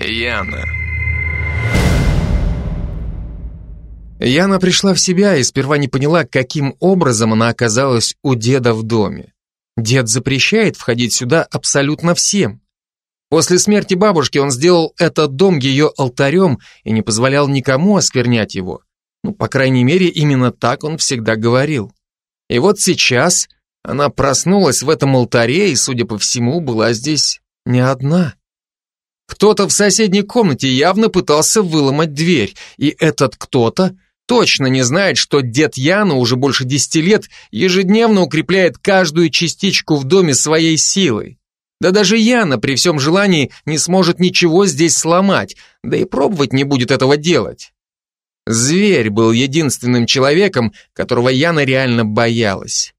Яна. Яна пришла в себя и сперва не поняла, каким образом она оказалась у деда в доме. Дед запрещает входить сюда абсолютно всем. После смерти бабушки он сделал этот дом ее алтарем и не позволял никому осквернять его. Ну, по крайней мере, именно так он всегда говорил. И вот сейчас она проснулась в этом алтаре и, судя по всему, была здесь не одна. Кто-то в соседней комнате явно пытался выломать дверь, и этот кто-то точно не знает, что дед Яна уже больше десяти лет ежедневно укрепляет каждую частичку в доме своей силой. Да даже Яна при всем желании не сможет ничего здесь сломать, да и пробовать не будет этого делать. Зверь был единственным человеком, которого Яна реально боялась.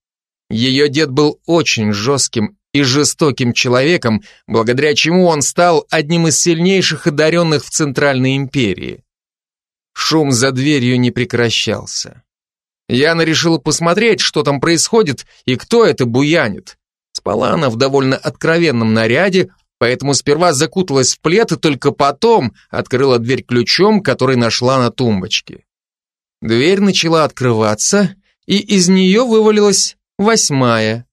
Ее дед был очень жестким и жестоким человеком, благодаря чему он стал одним из сильнейших одаренных в Центральной империи. Шум за дверью не прекращался. Яна решила посмотреть, что там происходит и кто это буянит. Спала она в довольно откровенном наряде, поэтому сперва закуталась в плед и только потом открыла дверь ключом, который нашла на тумбочке. Дверь начала открываться, и из нее вывалилась восьмая.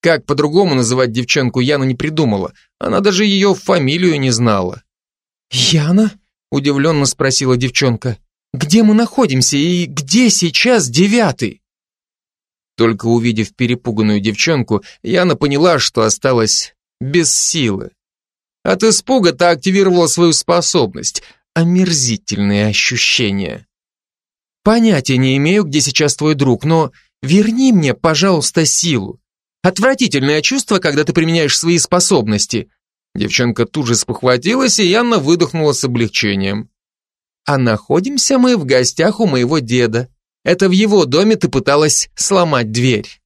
Как по-другому называть девчонку Яна не придумала, она даже ее фамилию не знала. «Яна?» – удивленно спросила девчонка. «Где мы находимся и где сейчас девятый?» Только увидев перепуганную девчонку, Яна поняла, что осталась без силы. От испуга та активировала свою способность. Омерзительные ощущения. Понятия не имею, где сейчас твой друг, но верни мне, пожалуйста, силу. Отвратительное чувство, когда ты применяешь свои способности. Девчонка тут же спохватилась, и Яна выдохнула с облегчением. А находимся мы в гостях у моего деда. Это в его доме ты пыталась сломать дверь.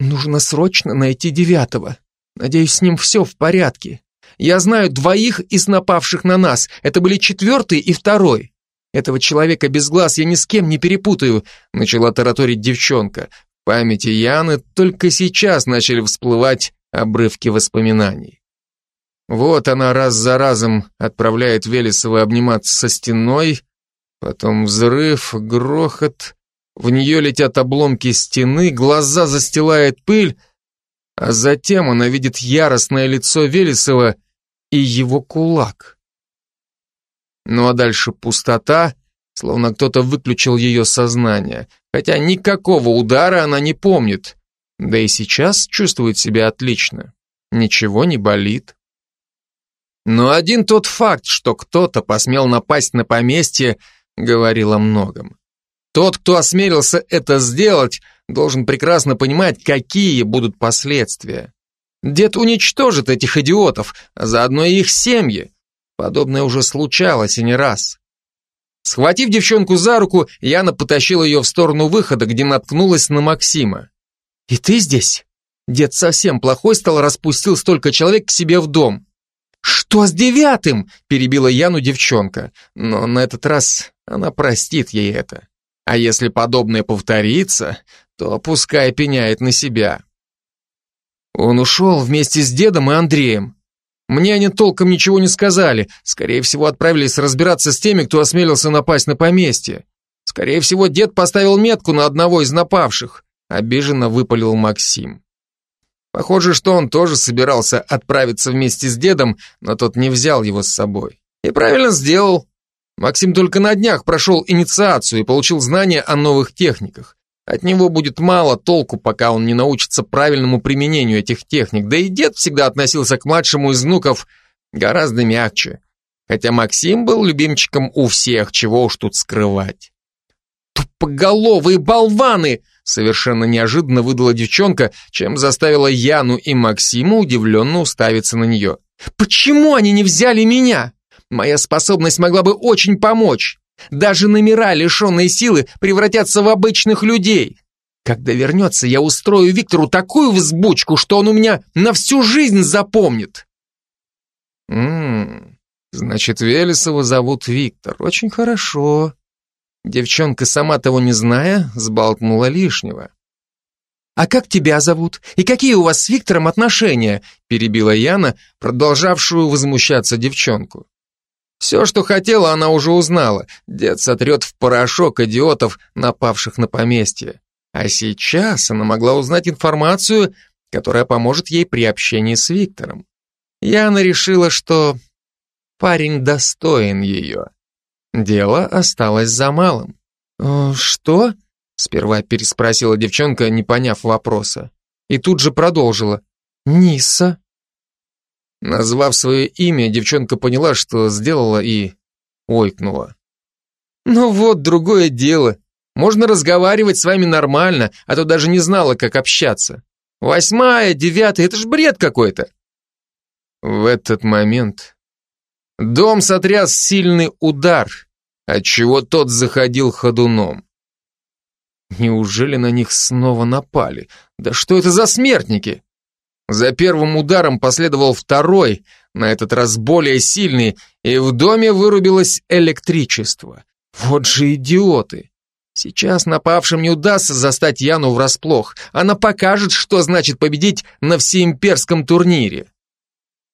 Нужно срочно найти девятого. Надеюсь, с ним все в порядке. Я знаю двоих из напавших на нас. Это были четвертый и второй. Этого человека без глаз я ни с кем не перепутаю, начала тараторить девчонка. В памяти Яны только сейчас начали всплывать обрывки воспоминаний. Вот она раз за разом отправляет Велесова обниматься со стеной, Потом взрыв, грохот, в нее летят обломки стены, глаза застилает пыль, а затем она видит яростное лицо Велесова и его кулак. Ну а дальше пустота, словно кто-то выключил ее сознание, хотя никакого удара она не помнит, да и сейчас чувствует себя отлично, ничего не болит. Но один тот факт, что кто-то посмел напасть на поместье, говорил о многом. Тот, кто осмелился это сделать, должен прекрасно понимать, какие будут последствия. Дед уничтожит этих идиотов, а заодно и их семьи. Подобное уже случалось и не раз. Схватив девчонку за руку, Яна потащила ее в сторону выхода, где наткнулась на Максима. «И ты здесь?» Дед совсем плохой стал, распустил столько человек к себе в дом. «Что с девятым?» – перебила Яну девчонка. Но на этот раз она простит ей это. А если подобное повторится, то пускай пеняет на себя. Он ушел вместе с дедом и Андреем. Мне они толком ничего не сказали. Скорее всего, отправились разбираться с теми, кто осмелился напасть на поместье. Скорее всего, дед поставил метку на одного из напавших. Обиженно выпалил Максим. Похоже, что он тоже собирался отправиться вместе с дедом, но тот не взял его с собой. И правильно сделал. Максим только на днях прошел инициацию и получил знания о новых техниках. От него будет мало толку, пока он не научится правильному применению этих техник. Да и дед всегда относился к младшему из внуков гораздо мягче. Хотя Максим был любимчиком у всех, чего уж тут скрывать. «Тупоголовые болваны!» Совершенно неожиданно выдала девчонка, чем заставила Яну и Максима удивленно уставиться на нее. «Почему они не взяли меня?» Моя способность могла бы очень помочь. Даже номера, лишенные силы, превратятся в обычных людей. Когда вернется, я устрою Виктору такую взбучку, что он у меня на всю жизнь запомнит. Ммм, значит, Велесова зовут Виктор. Очень хорошо. Девчонка, сама того не зная, сболтнула лишнего. «А как тебя зовут? И какие у вас с Виктором отношения?» перебила Яна, продолжавшую возмущаться девчонку. Все, что хотела, она уже узнала. Дед сотрет в порошок идиотов, напавших на поместье. А сейчас она могла узнать информацию, которая поможет ей при общении с Виктором. Яна решила, что парень достоин ее. Дело осталось за малым. «Э, «Что?» Сперва переспросила девчонка, не поняв вопроса. И тут же продолжила. «Ниса». Назвав свое имя, девчонка поняла, что сделала и ойкнула. «Ну вот, другое дело. Можно разговаривать с вами нормально, а то даже не знала, как общаться. Восьмая, девятая, это ж бред какой-то». В этот момент дом сотряс сильный удар, отчего тот заходил ходуном. Неужели на них снова напали? Да что это за смертники? За первым ударом последовал второй, на этот раз более сильный, и в доме вырубилось электричество. Вот же идиоты! Сейчас напавшим не удастся застать Яну врасплох. Она покажет, что значит победить на всеимперском турнире.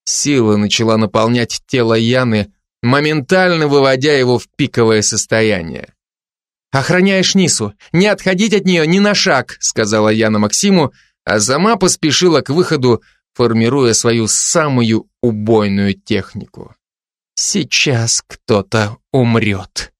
Сила начала наполнять тело Яны, моментально выводя его в пиковое состояние. «Охраняешь Нису, не отходить от нее ни на шаг», сказала Яна Максиму, а сама поспешила к выходу, формируя свою самую убойную технику. «Сейчас кто-то умрет».